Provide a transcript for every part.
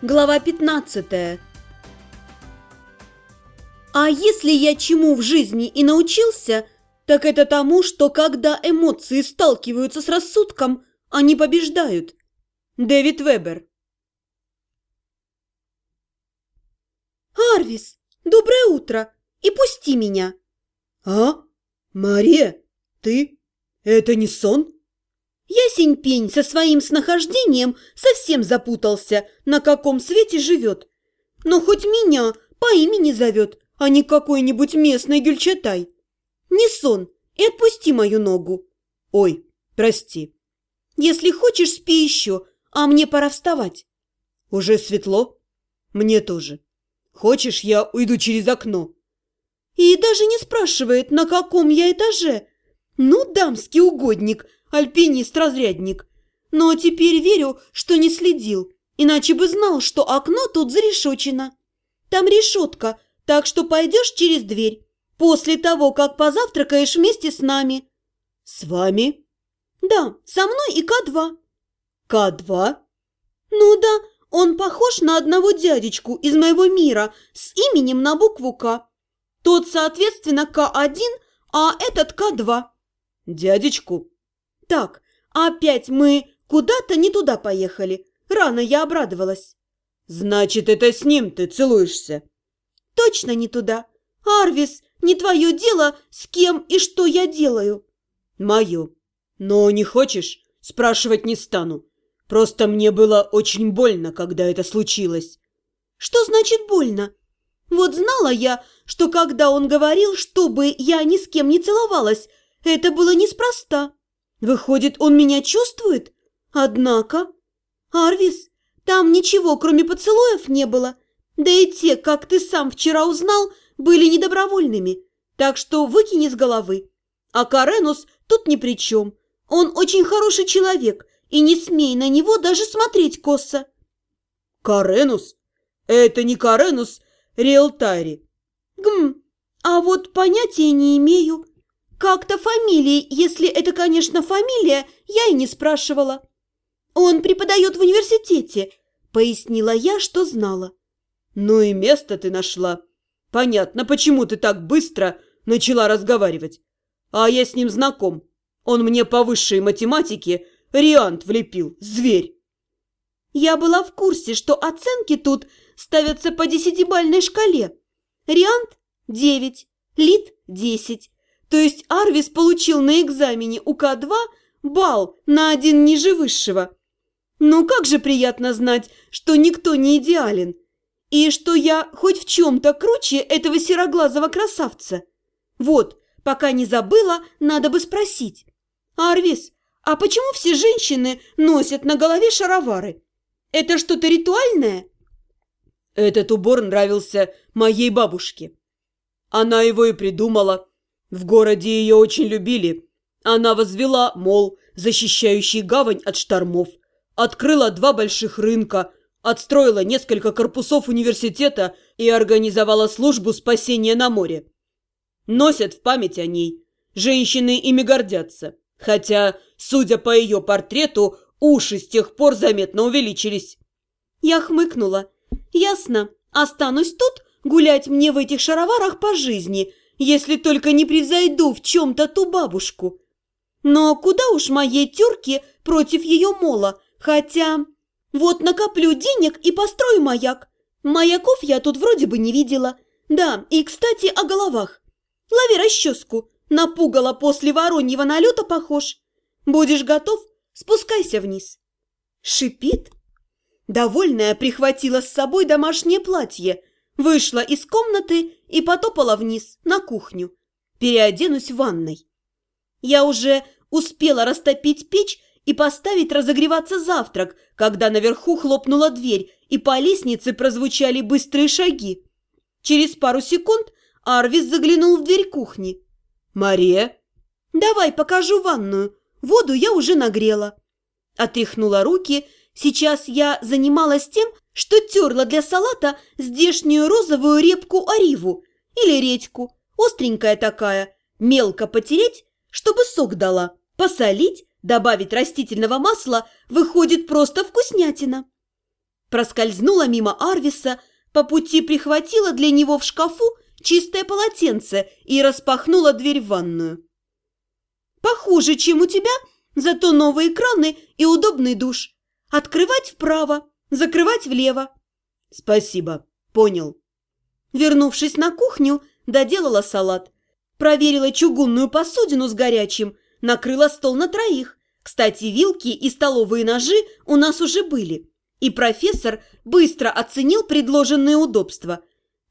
Глава 15 А если я чему в жизни и научился, так это тому, что когда эмоции сталкиваются с рассудком, они побеждают. Дэвид Вебер «Арвис, доброе утро! И пусти меня!» «А? Мария, ты? Это не сон?» Ясень пень со своим снахождением совсем запутался, на каком свете живет. Но хоть меня по имени зовет, а не какой-нибудь местный гюльчатай. Не сон, и отпусти мою ногу. Ой, прости. Если хочешь, спи еще, а мне пора вставать. Уже светло? Мне тоже. Хочешь, я уйду через окно? И даже не спрашивает, на каком я этаже. Ну, дамский угодник – альпинист-разрядник. Но теперь верю, что не следил, иначе бы знал, что окно тут зарешочено. Там решетка, так что пойдешь через дверь. После того, как позавтракаешь вместе с нами. С вами? Да, со мной и К2. К2? Ну да, он похож на одного дядечку из моего мира с именем на букву К. Тот, соответственно, К1, а этот К2. Дядечку? Так, опять мы куда-то не туда поехали. Рано я обрадовалась. Значит, это с ним ты целуешься? Точно не туда. Арвис, не твое дело, с кем и что я делаю. Мое. Но не хочешь? Спрашивать не стану. Просто мне было очень больно, когда это случилось. Что значит больно? Вот знала я, что когда он говорил, чтобы я ни с кем не целовалась, это было неспроста. Выходит, он меня чувствует? Однако... Арвис, там ничего, кроме поцелуев, не было. Да и те, как ты сам вчера узнал, были недобровольными. Так что выкини с головы. А Каренус тут ни при чем. Он очень хороший человек, и не смей на него даже смотреть косо. Каренус? Это не Каренус Риэлтари. Гм, а вот понятия не имею. Как-то фамилии, если это, конечно, фамилия, я и не спрашивала. Он преподает в университете, пояснила я, что знала. Ну и место ты нашла. Понятно, почему ты так быстро начала разговаривать. А я с ним знаком. Он мне по высшей математике Риант влепил, зверь. Я была в курсе, что оценки тут ставятся по десятибальной шкале. Риант – девять, Лит – десять. То есть Арвис получил на экзамене УК-2 балл на один ниже высшего. Ну как же приятно знать, что никто не идеален. И что я хоть в чем-то круче этого сероглазого красавца. Вот, пока не забыла, надо бы спросить. Арвис, а почему все женщины носят на голове шаровары? Это что-то ритуальное? Этот убор нравился моей бабушке. Она его и придумала. В городе ее очень любили. Она возвела мол, защищающий гавань от штормов, открыла два больших рынка, отстроила несколько корпусов университета и организовала службу спасения на море. Носят в память о ней. Женщины ими гордятся. Хотя, судя по ее портрету, уши с тех пор заметно увеличились. Я хмыкнула. Ясно. Останусь тут, гулять мне в этих шароварах по жизни – если только не превзойду в чем-то ту бабушку. Но куда уж моей тюрки против ее мола, хотя... Вот накоплю денег и построю маяк. Маяков я тут вроде бы не видела. Да, и, кстати, о головах. Лови расческу. Напугала после вороньего налета похож. Будешь готов? Спускайся вниз. Шипит? Довольная прихватила с собой домашнее платье, Вышла из комнаты и потопала вниз, на кухню. Переоденусь в ванной. Я уже успела растопить печь и поставить разогреваться завтрак, когда наверху хлопнула дверь, и по лестнице прозвучали быстрые шаги. Через пару секунд Арвис заглянул в дверь кухни. «Мария?» «Давай покажу ванную. Воду я уже нагрела». Отряхнула руки. Сейчас я занималась тем, что терла для салата здешнюю розовую репку-ориву или редьку, остренькая такая, мелко потереть, чтобы сок дала, посолить, добавить растительного масла, выходит просто вкуснятина. Проскользнула мимо Арвиса, по пути прихватила для него в шкафу чистое полотенце и распахнула дверь в ванную. «Похуже, чем у тебя, зато новые краны и удобный душ. Открывать вправо, закрывать влево». «Спасибо, понял». Вернувшись на кухню, доделала салат. Проверила чугунную посудину с горячим, накрыла стол на троих. Кстати, вилки и столовые ножи у нас уже были. И профессор быстро оценил предложенные удобства.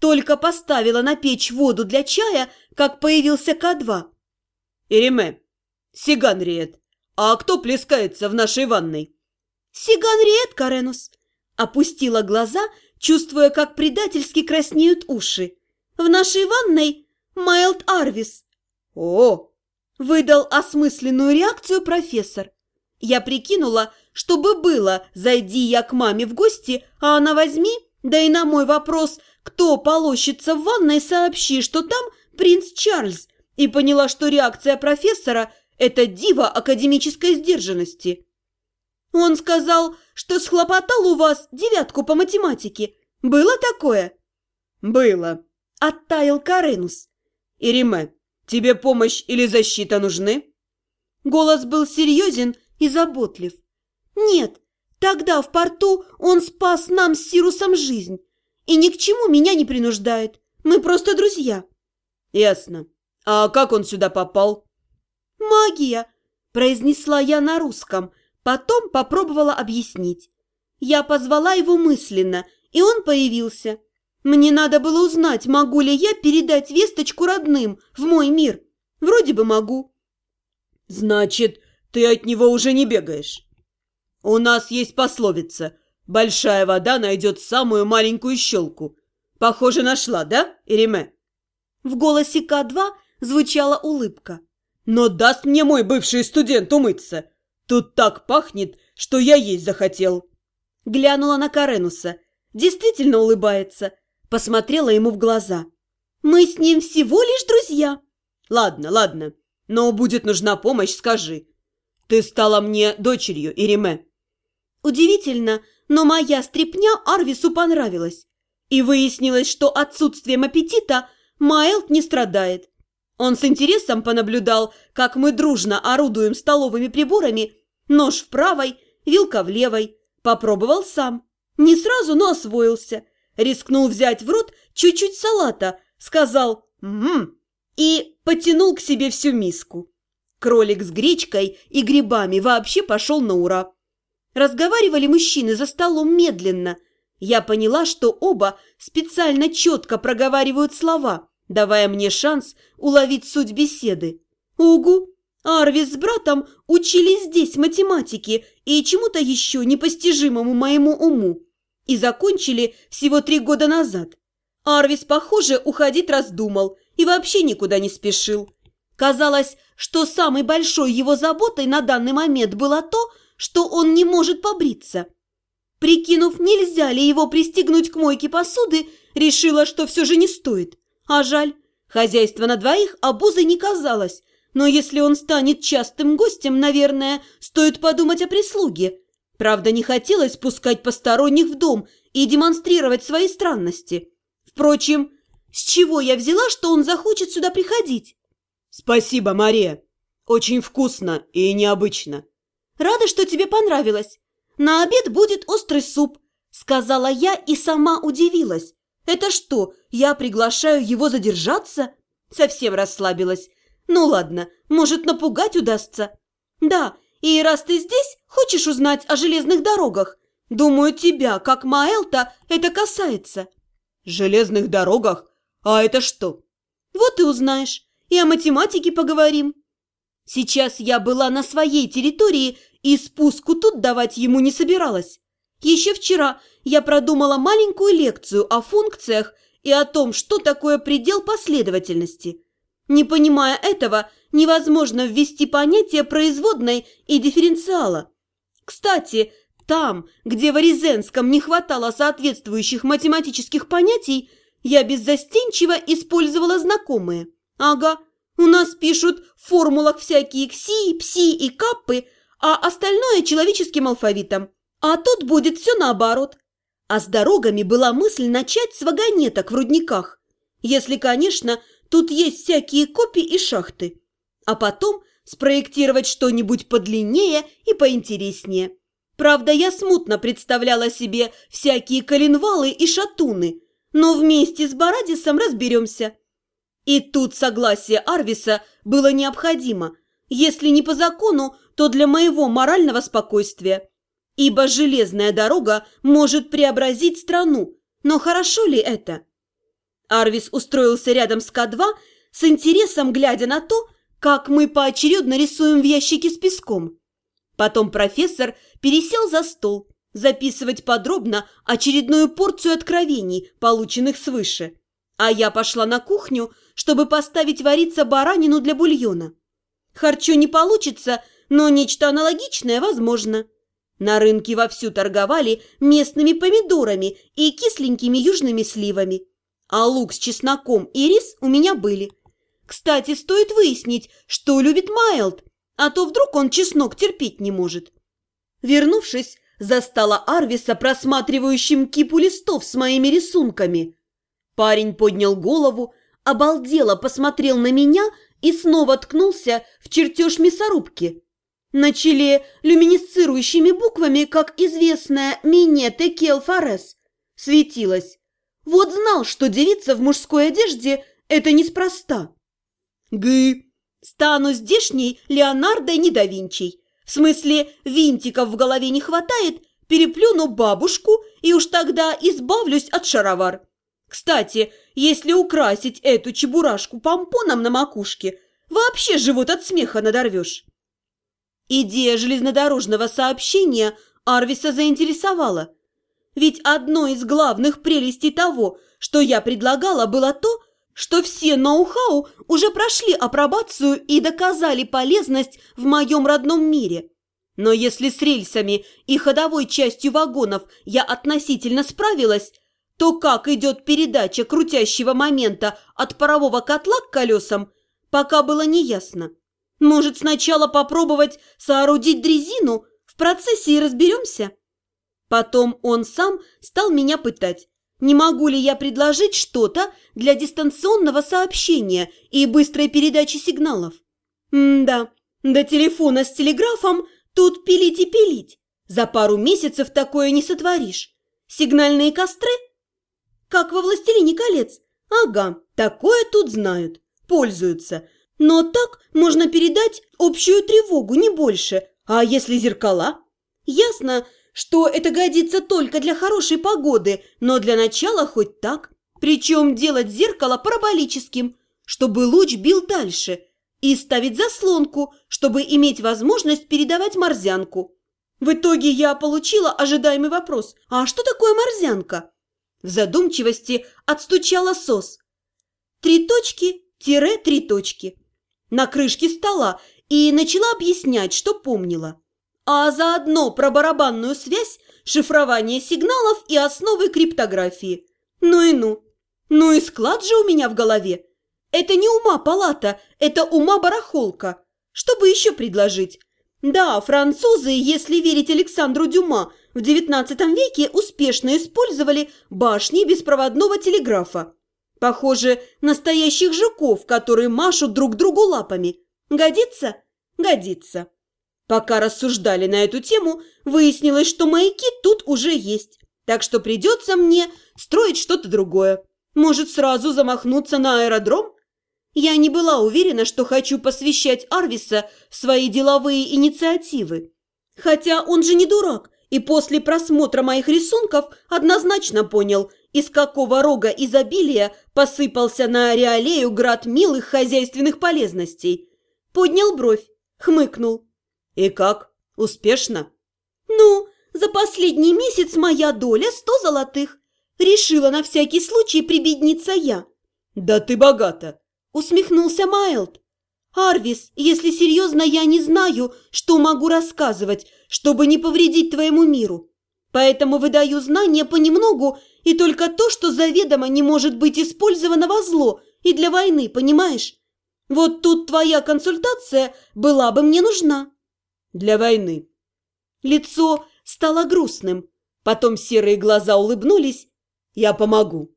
Только поставила на печь воду для чая, как появился К2. «Иреме, Сиганриет, а кто плескается в нашей ванной?» «Сиганриет, Каренус!» Опустила глаза, чувствуя, как предательски краснеют уши. «В нашей ванной Майлд Арвис». «О!» – выдал осмысленную реакцию профессор. Я прикинула, чтобы было, зайди я к маме в гости, а она возьми, да и на мой вопрос, кто полощется в ванной, сообщи, что там принц Чарльз, и поняла, что реакция профессора – это дива академической сдержанности. Он сказал, что схлопотал у вас девятку по математике. Было такое? Было. Оттаял Каренус. Ириме, тебе помощь или защита нужны? Голос был серьезен и заботлив. Нет, тогда в порту он спас нам с Сирусом жизнь. И ни к чему меня не принуждает. Мы просто друзья. Ясно. А как он сюда попал? Магия, произнесла я на русском, потом попробовала объяснить. Я позвала его мысленно, и он появился. Мне надо было узнать, могу ли я передать весточку родным в мой мир. Вроде бы могу. Значит, ты от него уже не бегаешь. У нас есть пословица «Большая вода найдет самую маленькую щелку». Похоже, нашла, да, Иреме? В голосе К2 звучала улыбка. Но даст мне мой бывший студент умыться. Тут так пахнет, что я есть захотел. Глянула на Каренуса. Действительно улыбается. Посмотрела ему в глаза. «Мы с ним всего лишь друзья». «Ладно, ладно, но будет нужна помощь, скажи. Ты стала мне дочерью, Ириме». Удивительно, но моя стряпня Арвису понравилась. И выяснилось, что отсутствием аппетита Майлд не страдает. Он с интересом понаблюдал, как мы дружно орудуем столовыми приборами, нож в правой, вилка в левой. Попробовал сам. Не сразу, но освоился – рискнул взять в рот чуть-чуть салата, сказал «ммм» и потянул к себе всю миску. Кролик с гречкой и грибами вообще пошел на ура. Разговаривали мужчины за столом медленно. Я поняла, что оба специально четко проговаривают слова, давая мне шанс уловить суть беседы. Угу! Арвис с братом учились здесь математике и чему-то еще непостижимому моему уму и закончили всего три года назад. Арвис, похоже, уходить раздумал и вообще никуда не спешил. Казалось, что самой большой его заботой на данный момент было то, что он не может побриться. Прикинув, нельзя ли его пристегнуть к мойке посуды, решила, что все же не стоит. А жаль, хозяйство на двоих обузой не казалось, но если он станет частым гостем, наверное, стоит подумать о прислуге. Правда, не хотелось пускать посторонних в дом и демонстрировать свои странности. Впрочем, с чего я взяла, что он захочет сюда приходить? Спасибо, Мария. Очень вкусно и необычно. Рада, что тебе понравилось. На обед будет острый суп, сказала я и сама удивилась. Это что, я приглашаю его задержаться? Совсем расслабилась. Ну ладно, может, напугать удастся. Да, и раз ты здесь, хочешь узнать о железных дорогах? Думаю, тебя, как Маэлта, это касается». «Железных дорогах? А это что?» «Вот и узнаешь. И о математике поговорим». Сейчас я была на своей территории и спуску тут давать ему не собиралась. Еще вчера я продумала маленькую лекцию о функциях и о том, что такое предел последовательности. Не понимая этого, невозможно ввести понятие производной и дифференциала. Кстати, там, где в Оризенском не хватало соответствующих математических понятий, я беззастенчиво использовала знакомые. Ага, у нас пишут в формулах всякие кси, пси и каппы, а остальное человеческим алфавитом. А тут будет все наоборот. А с дорогами была мысль начать с вагонеток в рудниках. Если, конечно, тут есть всякие копии и шахты. А потом спроектировать что-нибудь подлиннее и поинтереснее. Правда, я смутно представляла себе всякие коленвалы и шатуны, но вместе с Барадисом разберемся. И тут согласие Арвиса было необходимо, если не по закону, то для моего морального спокойствия. Ибо железная дорога может преобразить страну, но хорошо ли это? Арвис устроился рядом с К2, с интересом глядя на то, как мы поочередно рисуем в ящике с песком. Потом профессор пересел за стол, записывать подробно очередную порцию откровений, полученных свыше. А я пошла на кухню, чтобы поставить вариться баранину для бульона. Харчо не получится, но нечто аналогичное возможно. На рынке вовсю торговали местными помидорами и кисленькими южными сливами. А лук с чесноком и рис у меня были. Кстати, стоит выяснить, что любит Майлд, а то вдруг он чеснок терпеть не может. Вернувшись, застала Арвиса просматривающим кипу листов с моими рисунками. Парень поднял голову, обалдело посмотрел на меня и снова ткнулся в чертеж мясорубки. На челе люминесцирующими буквами, как известное «Мене, текел, фарес», светилось. Вот знал, что девица в мужской одежде – это неспроста. Гы. Стану здешней Леонардо не да. В смысле, винтиков в голове не хватает, переплюну бабушку и уж тогда избавлюсь от шаровар. Кстати, если украсить эту чебурашку помпоном на макушке, вообще живот от смеха надорвешь. Идея железнодорожного сообщения Арвиса заинтересовала. Ведь одной из главных прелестей того, что я предлагала, было то, что все ноу-хау уже прошли апробацию и доказали полезность в моем родном мире. Но если с рельсами и ходовой частью вагонов я относительно справилась, то как идет передача крутящего момента от парового котла к колесам, пока было неясно. Может, сначала попробовать соорудить дрезину, в процессе и разберемся? Потом он сам стал меня пытать. Не могу ли я предложить что-то для дистанционного сообщения и быстрой передачи сигналов? М-да, до телефона с телеграфом тут пилить и пилить. За пару месяцев такое не сотворишь. Сигнальные костры? Как во «Властелине колец». Ага, такое тут знают, пользуются. Но так можно передать общую тревогу, не больше. А если зеркала? Ясно, что это годится только для хорошей погоды, но для начала хоть так. Причем делать зеркало параболическим, чтобы луч бил дальше, и ставить заслонку, чтобы иметь возможность передавать морзянку. В итоге я получила ожидаемый вопрос «А что такое морзянка?» В задумчивости отстучала сос. Три точки, тире три точки. На крышке стола и начала объяснять, что помнила а заодно про барабанную связь, шифрование сигналов и основы криптографии. Ну и ну. Ну и склад же у меня в голове. Это не ума палата, это ума барахолка. Что бы еще предложить? Да, французы, если верить Александру Дюма, в XIX веке успешно использовали башни беспроводного телеграфа. Похоже, настоящих жуков, которые машут друг другу лапами. Годится? Годится. Пока рассуждали на эту тему, выяснилось, что маяки тут уже есть, так что придется мне строить что-то другое. Может, сразу замахнуться на аэродром? Я не была уверена, что хочу посвящать Арвиса в свои деловые инициативы. Хотя он же не дурак, и после просмотра моих рисунков однозначно понял, из какого рога изобилия посыпался на Реалею град милых хозяйственных полезностей. Поднял бровь, хмыкнул. «И как? Успешно?» «Ну, за последний месяц моя доля сто золотых. Решила на всякий случай прибедниться я». «Да ты богата!» – усмехнулся Майлд. «Арвис, если серьезно, я не знаю, что могу рассказывать, чтобы не повредить твоему миру. Поэтому выдаю знания понемногу и только то, что заведомо не может быть использовано во зло и для войны, понимаешь? Вот тут твоя консультация была бы мне нужна» для войны. Лицо стало грустным. Потом серые глаза улыбнулись. «Я помогу».